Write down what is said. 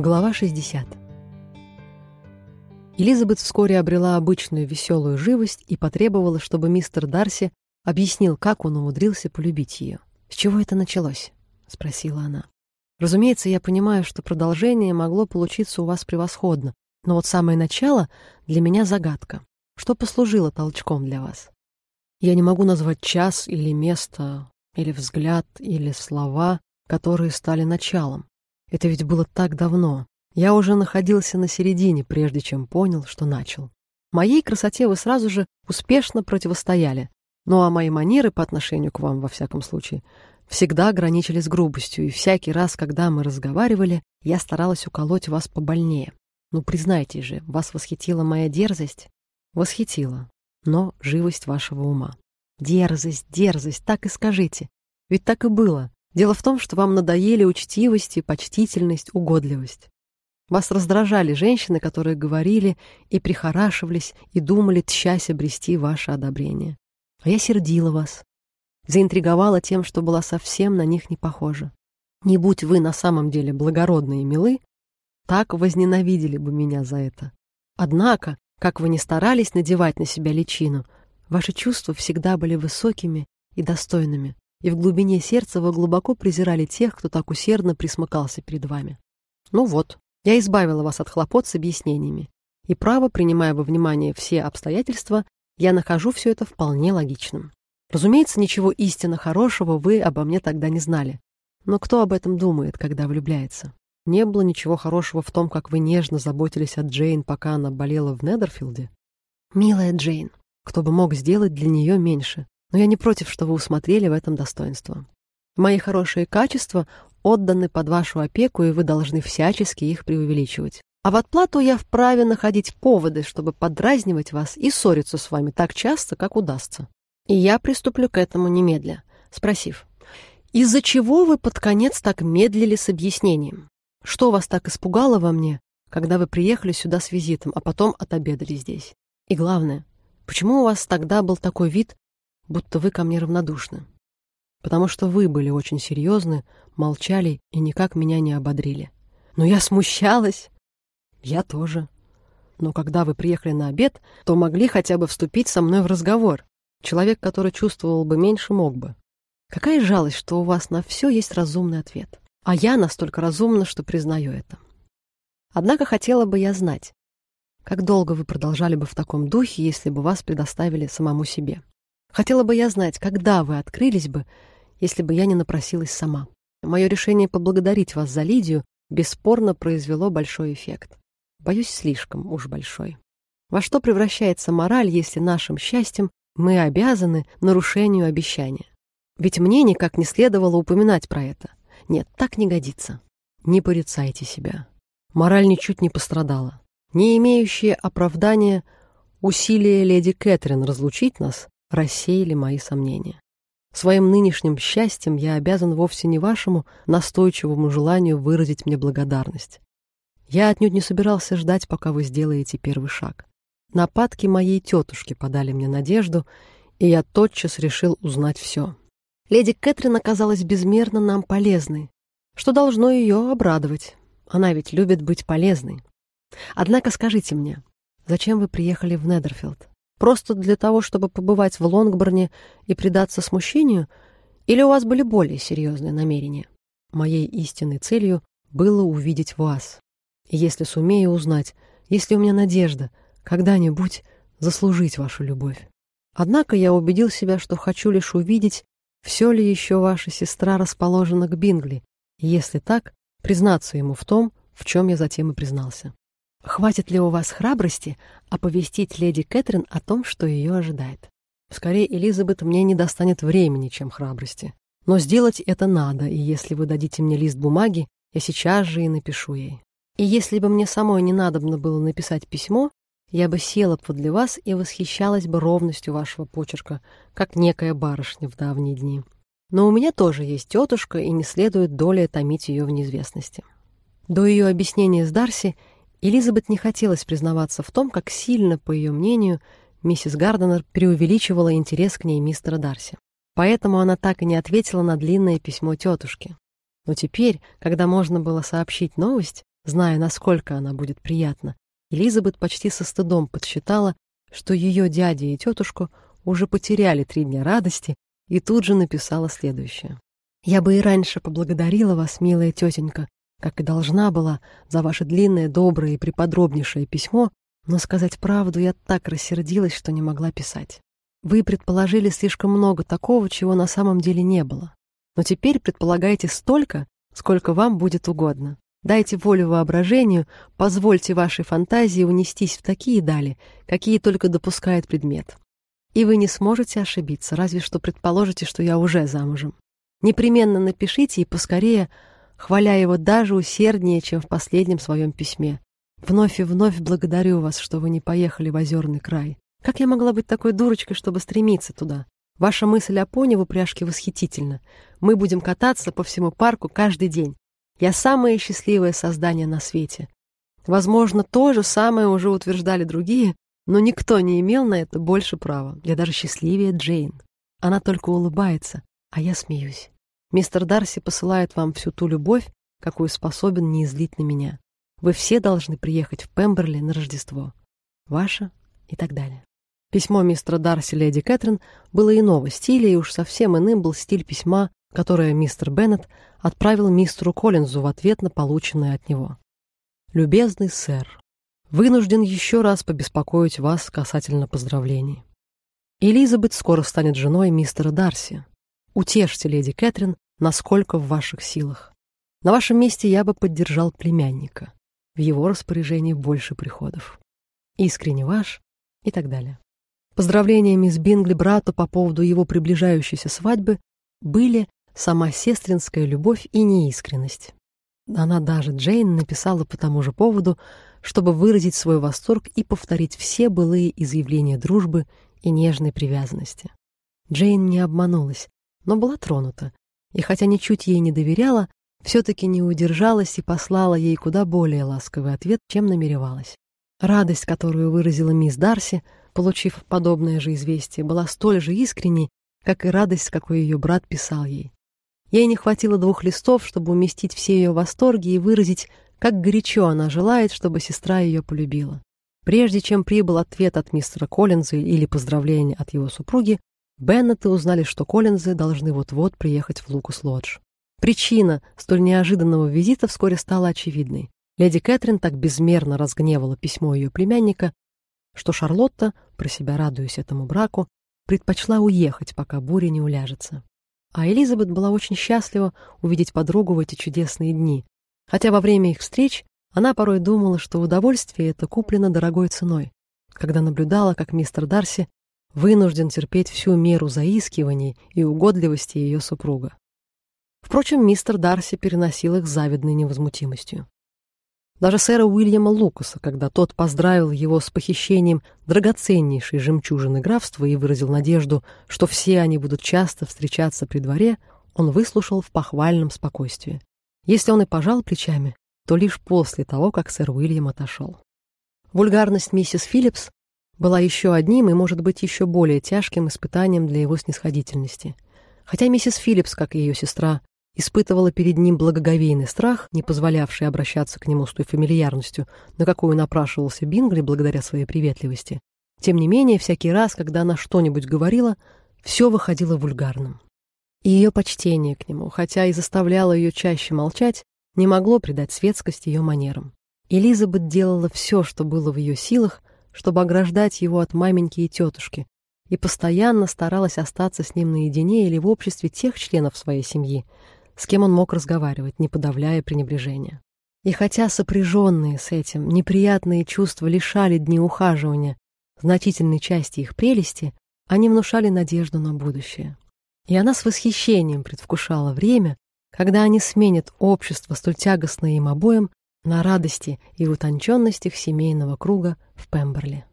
Глава 60. Элизабет вскоре обрела обычную веселую живость и потребовала, чтобы мистер Дарси объяснил, как он умудрился полюбить ее. «С чего это началось?» — спросила она. «Разумеется, я понимаю, что продолжение могло получиться у вас превосходно, но вот самое начало для меня загадка. Что послужило толчком для вас? Я не могу назвать час или место, или взгляд, или слова, которые стали началом. Это ведь было так давно. Я уже находился на середине, прежде чем понял, что начал. Моей красоте вы сразу же успешно противостояли, ну а мои манеры по отношению к вам, во всяком случае, всегда ограничились грубостью, и всякий раз, когда мы разговаривали, я старалась уколоть вас побольнее. Ну, признайте же, вас восхитила моя дерзость? Восхитила, но живость вашего ума. Дерзость, дерзость, так и скажите. Ведь так и было. Дело в том, что вам надоели учтивость почтительность, угодливость. Вас раздражали женщины, которые говорили и прихорашивались, и думали, тщась обрести ваше одобрение. А я сердила вас, заинтриговала тем, что была совсем на них не похожа. Не будь вы на самом деле благородны и милы, так возненавидели бы меня за это. Однако, как вы ни старались надевать на себя личину, ваши чувства всегда были высокими и достойными, и в глубине сердца вы глубоко презирали тех, кто так усердно присмыкался перед вами. Ну вот, я избавила вас от хлопот с объяснениями. И право, принимая во внимание все обстоятельства, я нахожу все это вполне логичным. Разумеется, ничего истинно хорошего вы обо мне тогда не знали. Но кто об этом думает, когда влюбляется? Не было ничего хорошего в том, как вы нежно заботились о Джейн, пока она болела в Недерфилде. Милая Джейн, кто бы мог сделать для нее меньше? Но я не против, что вы усмотрели в этом достоинство. Мои хорошие качества отданы под вашу опеку, и вы должны всячески их преувеличивать. А в отплату я вправе находить поводы, чтобы подразнивать вас и ссориться с вами так часто, как удастся. И я приступлю к этому немедля, спросив, из-за чего вы под конец так медлили с объяснением? Что вас так испугало во мне, когда вы приехали сюда с визитом, а потом отобедали здесь? И главное, почему у вас тогда был такой вид, будто вы ко мне равнодушны? потому что вы были очень серьезны, молчали и никак меня не ободрили. Но я смущалась. Я тоже. Но когда вы приехали на обед, то могли хотя бы вступить со мной в разговор. Человек, который чувствовал бы меньше, мог бы. Какая жалость, что у вас на все есть разумный ответ. А я настолько разумна, что признаю это. Однако хотела бы я знать, как долго вы продолжали бы в таком духе, если бы вас предоставили самому себе. Хотела бы я знать, когда вы открылись бы, если бы я не напросилась сама. Мое решение поблагодарить вас за Лидию бесспорно произвело большой эффект. Боюсь, слишком уж большой. Во что превращается мораль, если нашим счастьем мы обязаны нарушению обещания? Ведь мне никак не следовало упоминать про это. Нет, так не годится. Не порицайте себя. Мораль ничуть не пострадала. Не имеющие оправдания усилия леди Кэтрин разлучить нас рассеяли мои сомнения. Своим нынешним счастьем я обязан вовсе не вашему настойчивому желанию выразить мне благодарность. Я отнюдь не собирался ждать, пока вы сделаете первый шаг. Нападки моей тетушки подали мне надежду, и я тотчас решил узнать все. Леди Кэтрин оказалась безмерно нам полезной, что должно ее обрадовать. Она ведь любит быть полезной. Однако скажите мне, зачем вы приехали в Недерфилд? Просто для того, чтобы побывать в Лонгборне и предаться смущению? Или у вас были более серьезные намерения? Моей истинной целью было увидеть вас. И если сумею узнать, есть ли у меня надежда когда-нибудь заслужить вашу любовь. Однако я убедил себя, что хочу лишь увидеть, все ли еще ваша сестра расположена к Бингли, и если так, признаться ему в том, в чем я затем и признался. Хватит ли у вас храбрости оповестить леди Кэтрин о том, что ее ожидает? Скорее, Элизабет, мне не достанет времени, чем храбрости. Но сделать это надо, и если вы дадите мне лист бумаги, я сейчас же и напишу ей. И если бы мне самой не надобно было написать письмо, я бы села подле вас и восхищалась бы ровностью вашего почерка, как некая барышня в давние дни. Но у меня тоже есть тетушка, и не следует долей томить ее в неизвестности. До ее объяснения с Дарси Элизабет не хотелось признаваться в том, как сильно, по ее мнению, миссис Гарденер преувеличивала интерес к ней мистера Дарси. Поэтому она так и не ответила на длинное письмо тетушки. Но теперь, когда можно было сообщить новость, зная, насколько она будет приятна, Элизабет почти со стыдом подсчитала, что ее дядя и тетушку уже потеряли три дня радости, и тут же написала следующее. «Я бы и раньше поблагодарила вас, милая тетенька, как и должна была, за ваше длинное, доброе и преподробнейшее письмо, но сказать правду я так рассердилась, что не могла писать. Вы предположили слишком много такого, чего на самом деле не было. Но теперь предполагаете столько, сколько вам будет угодно. Дайте волю воображению, позвольте вашей фантазии унестись в такие дали, какие только допускает предмет. И вы не сможете ошибиться, разве что предположите, что я уже замужем. Непременно напишите и поскорее, хваля его даже усерднее, чем в последнем своем письме. Вновь и вновь благодарю вас, что вы не поехали в озерный край. Как я могла быть такой дурочкой, чтобы стремиться туда? Ваша мысль о пони в упряжке восхитительна. Мы будем кататься по всему парку каждый день. Я самое счастливое создание на свете. Возможно, то же самое уже утверждали другие, но никто не имел на это больше права. Я даже счастливее Джейн. Она только улыбается, а я смеюсь. Мистер Дарси посылает вам всю ту любовь, какую способен не излить на меня. Вы все должны приехать в Пемберли на Рождество. Ваша и так далее. Письмо мистера Дарси леди Кэтрин было иного стиля, и уж совсем иным был стиль письма, которое мистер Беннет отправил мистеру Коллинзу в ответ на полученное от него. «Любезный сэр, вынужден еще раз побеспокоить вас касательно поздравлений. Элизабет скоро станет женой мистера Дарси. Утешьте леди Кэтрин, насколько в ваших силах. На вашем месте я бы поддержал племянника. В его распоряжении больше приходов. Искренне ваш и так далее. Поздравления мисс Бингли брату по поводу его приближающейся свадьбы были сама сестринская любовь и неискренность. Она даже Джейн написала по тому же поводу, чтобы выразить свой восторг и повторить все былые изъявления дружбы и нежной привязанности. Джейн не обманулась, но была тронута, и хотя ничуть ей не доверяла, все-таки не удержалась и послала ей куда более ласковый ответ, чем намеревалась. Радость, которую выразила мисс Дарси, получив подобное же известие, была столь же искренней, как и радость, с какой ее брат писал ей. Ей не хватило двух листов, чтобы уместить все ее восторги и выразить, как горячо она желает, чтобы сестра ее полюбила. Прежде чем прибыл ответ от мистера Коллинза или поздравление от его супруги, Беннеты узнали, что Коллинзы должны вот-вот приехать в Лукус-Лодж. Причина столь неожиданного визита вскоре стала очевидной. Леди Кэтрин так безмерно разгневала письмо ее племянника, что Шарлотта, про себя радуясь этому браку, предпочла уехать, пока буря не уляжется. А Элизабет была очень счастлива увидеть подругу в эти чудесные дни, хотя во время их встреч она порой думала, что удовольствие это куплено дорогой ценой, когда наблюдала, как мистер Дарси вынужден терпеть всю меру заискиваний и угодливости ее супруга. Впрочем, мистер Дарси переносил их с завидной невозмутимостью. Даже сэра Уильяма Лукаса, когда тот поздравил его с похищением драгоценнейшей жемчужины графства и выразил надежду, что все они будут часто встречаться при дворе, он выслушал в похвальном спокойствии. Если он и пожал плечами, то лишь после того, как сэр Уильям отошел. Вульгарность миссис Филлипс была еще одним и, может быть, еще более тяжким испытанием для его снисходительности. Хотя миссис Филлипс, как и ее сестра, испытывала перед ним благоговейный страх, не позволявший обращаться к нему с той фамильярностью, на какую напрашивался Бингли благодаря своей приветливости. Тем не менее, всякий раз, когда она что-нибудь говорила, все выходило вульгарным. И ее почтение к нему, хотя и заставляло ее чаще молчать, не могло придать светскость ее манерам. Элизабет делала все, что было в ее силах, чтобы ограждать его от маменьки и тетушки, и постоянно старалась остаться с ним наедине или в обществе тех членов своей семьи, с кем он мог разговаривать, не подавляя пренебрежения. И хотя сопряженные с этим неприятные чувства лишали дни ухаживания значительной части их прелести, они внушали надежду на будущее. И она с восхищением предвкушала время, когда они сменят общество столь тягостное им обоим на радости и утонченностях семейного круга в Пемберли.